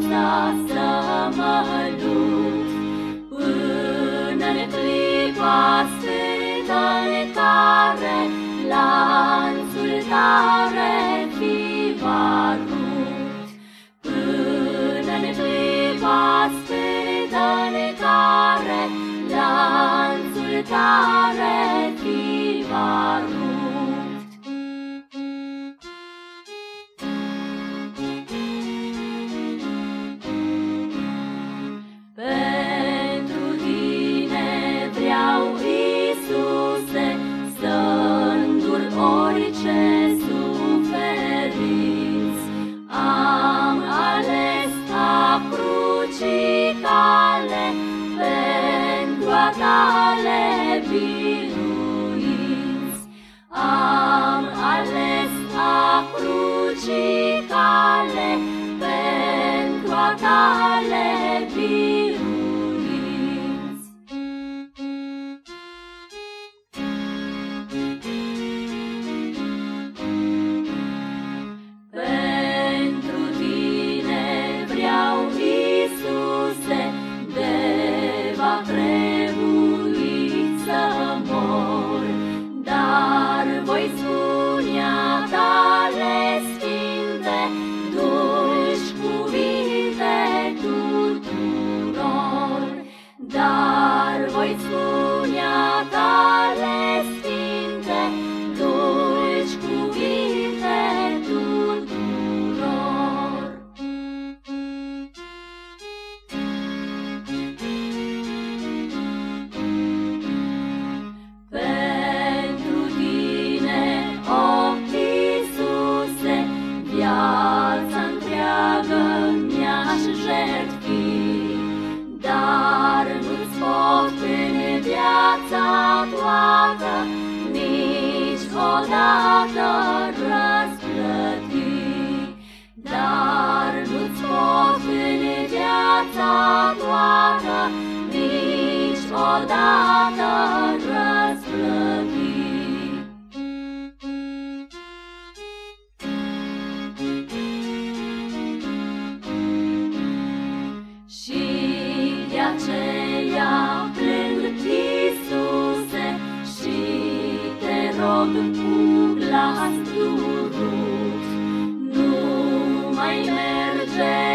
viața să mă duc până în clipa sfântă în care lanțul tare fi va rupt. Până în clipa sfântă în care lanțul tare fi darling. niciodată răsplăti, dar nu-ți pot în viața rodul cu glas durut, nu mai merge.